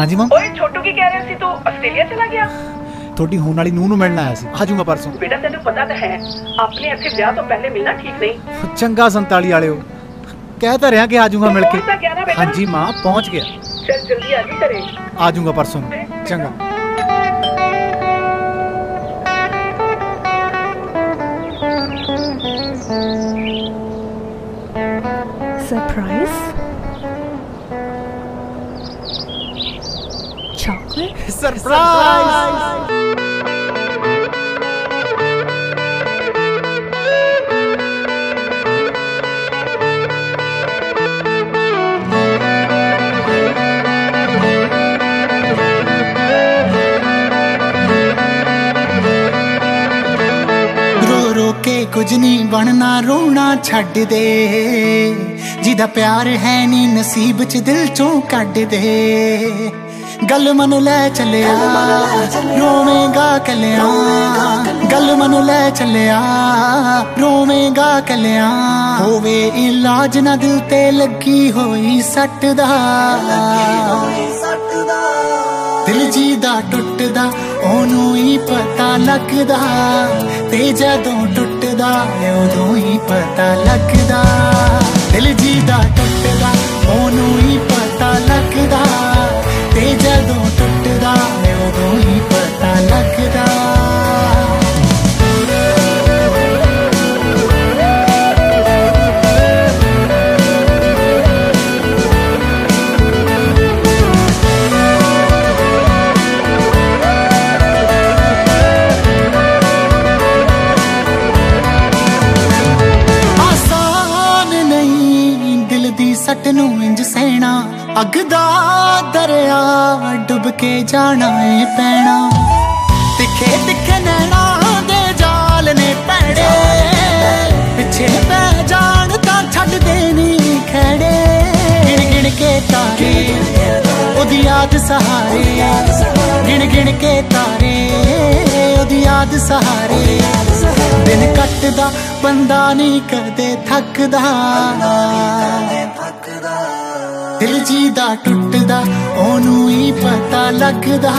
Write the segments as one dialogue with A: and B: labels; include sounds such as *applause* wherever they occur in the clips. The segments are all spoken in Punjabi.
A: ਹਾਂਜੀ ਮਾਂ।
B: ਓਏ ਛੋਟੂ ਕੀ ਕਹਿ ਰਿਹਾ ਸੀ ਤੂੰ? ਆਸਟ੍ਰੇਲੀਆ ਚਲਾ ਗਿਆ?
A: ਤੁਹਾਡੀ ਹੋਣ ਵਾਲੀ ਨੂੰਹ ਨੂੰ ਮਿਲਣ ਆਇਆ ਸੀ। ਆ ਜਾਊਂਗਾ ਪਰਸੋਂ।
B: ਬੇਟਾ ਤੈਨੂੰ ਪਤਾ ਤਾਂ ਹੈ ਆਪਣੇ ਇੱਥੇ ਵਿਆਹ ਤੋਂ ਪਹਿਲੇ ਮਿਲਣਾ ਠੀਕ ਨਹੀਂ।
A: ਚੰਗਾ 47 ਵਾਲਿਓ ਕਹਿ ਤਾਂ ਰਿਹਾ ਕਿ ਆ ਜਾਊਂਗਾ ਮਿਲ ਕੇ।
B: ਨਾ?
A: ਹਾਂਜੀ ਮਾਂ ਪਹੁੰਚ ਗਿਆ।
B: ਚੱਲ ਜਲਦੀ ਆ ਜੀ ਘਰੇ।
A: ਆ ਜਾਊਂਗਾ ਪਰਸੋਂ। ਚੰਗਾ।
C: Surprise?
A: ਸਰਪ੍ਰਾਈਜ਼ *laughs*
D: ਰੋ ਰੋ ਕੇ ਕੁਝ ਨਹੀਂ ਬਣਨਾ ਰੋਣਾ ਛੱਡ ਦੇ। ਜਿਹਦਾ ਪਿਆਰ ਹੈ ਨਹੀਂ ਨਸੀਬ ਚ ਦਿਲ ਚੋਂ ਕੱਢ ਦੇ। ਗੱਲ ਮਨ ਲੈ ਚੱਲਿਆ ਰੋਵੇਂਗਾ ਕੱਲਿਆ। ਗੱਲ ਮਨ ਲੈ ਚੱਲਿਆ ਰੋਵੇਂਗਾ ਕੱਲਿਆ। ਹੋਵੇ ਇਲਾਜ ਨਾ ਦਿਲ ਤੇ ਲੱਗੀ ਹੋਈ ਸੱਟ ਦਾ। ਦਿਲ ਜੀ ਦਾ ਟੁੱਟਦਾ ਉਹਨੂੰ ਹੀ ਪਤਾ ਲੱਗਦਾ। ਤੇ ਜਦੋਂ ਟੁੱਟਦਾ ਉਦੋਂ ਹੀ ਪਤਾ ਲੱਗਦਾ। ਦਿਲ ਜੀ ਦਾ ਟੁੱਟਦਾ ਉਹਨੂੰ ਦਿਲ ਦੀ ਸੱਟ ਨੂੰ ਇੰਜ ਸਹਿਣਾ, ਅੱਗ ਦਾ ਦਰਿਆ ਡੁੱਬ ਕੇ ਜਾਣਾ ਏ ਪੈਣਾ। ਤਿੱਖੇ ਤਿੱਖੇ ਨੈਣਾ ਦੇ ਜਾਲ ਨੇ ਪੈੜੇ ਪਿੱਛੇ ਪੈ ਜਾਣ ਤਾਂ ਛੱਡਦੇ ਨਹੀਂ ਖੜੇ। ਗਿਣ ਗਿਣ ਕੇ ਤਾਰੇ, ਉਹਦੀ ਯਾਦ ਸਹਾਰੇ, ਗਿਣ ਗਿਣ ਕੇ ਤਾਰੇ, ਉਹਦੀ ਯਾਦ ਸਹਾਰੇ। ਦਿਨ ਕੱਟਦਾ, ਬੰਦਾ ਨਹੀਂ ਕਦੇ ਥੱਕਦਾ। ਦਿਲ ਜੀ ਦਾ ਟੁੱਟਦਾ, ਉਹਨੂੰ ਹੀ ਪਤਾ ਲੱਗਦਾ।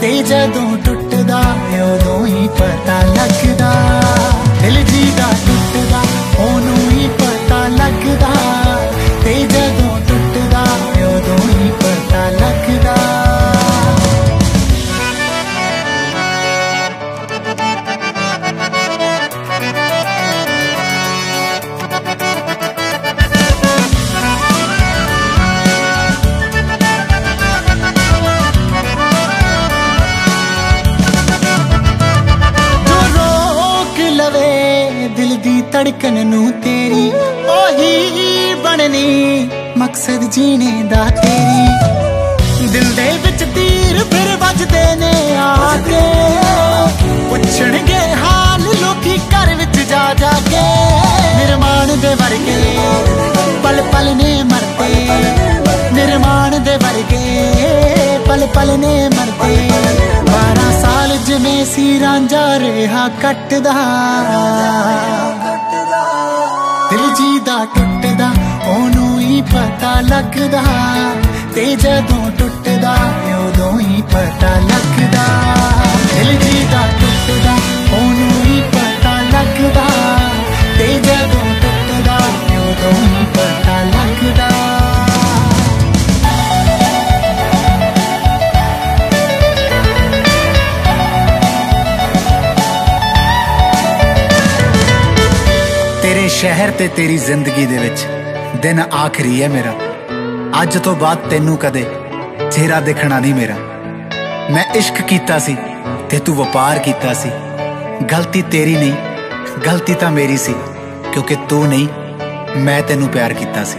D: ਤੇ ਜਦੋਂ ਟੁੱਟਦਾ, ਉਦੋਂ ਹੀ ਪਤਾ ਲੱਗਦਾ। ਦਿਲ ਜੀ ਧੜਕਣ ਨੂੰ ਤੇਰੀ, ਉਹੀ ਬਣਨੀ ਮਕਸਦ ਜੀਣੇ ਦਾ ਤੇਰੀ। ਦਿਲ ਦੇ ਵਿੱਚ ਤੀਰ ਫਿਰ ਵੱਜਦੇ ਨੇ ਆ ਕੇ। ਪੁੱਛਣਗੇ ਹਾਲ, ਲੋਕੀ ਘਰ ਵਿੱਚ ਜਾ ਜਾ ਕੇ। ਨਿਰਮਾਣ ਦੇ ਵਰਗੇ ਪਲ ਪਲ ਨੇ ਮਰਦੇ। ਨਿਰਮਾਣ ਦੇ ਵਰਗੇ ਪਲ ਪਲ ਨੇ ਮਰਦੇ। 12 ਸਾਲ ਜਿਵੇਂ ਸੀ ਰਾਂਝਾ ਰਿਹਾ ਕੱਟਦਾ। ਜੀ ਦਾ ਟੁੱਟਦਾ, ਉਹਨੂੰ ਹੀ ਪਤਾ ਲੱਗਦਾ। ਤੇ ਜਦੋਂ ਟੁੱਟਦਾ, ਉਦੋਂ ਹੀ ਪਤਾ ਲੱਗਦਾ। ਦਿਲ ਜੀ ਸ਼ਹਿਰ ਤੇ ਤੇਰੀ ਜ਼ਿੰਦਗੀ ਦੇ ਵਿੱਚ ਦਿਨ ਆਖਰੀ ਹੈ ਮੇਰਾ। ਅੱਜ ਤੋਂ ਬਾਅਦ ਤੈਨੂੰ ਕਦੇ ਚਿਹਰਾ ਦੇਖਣਾ ਨਹੀਂ ਮੇਰਾ। ਮੈਂ ਇਸ਼ਕ ਕੀਤਾ ਸੀ ਤੇ ਤੂੰ ਵਪਾਰ ਕੀਤਾ ਸੀ। ਗਲਤੀ ਤੇਰੀ ਨਹੀਂ, ਗਲਤੀ ਤਾਂ ਮੇਰੀ ਸੀ, ਕਿਉਂਕਿ ਤੂੰ ਨਹੀਂ, ਮੈਂ ਤੈਨੂੰ ਪਿਆਰ ਕੀਤਾ ਸੀ।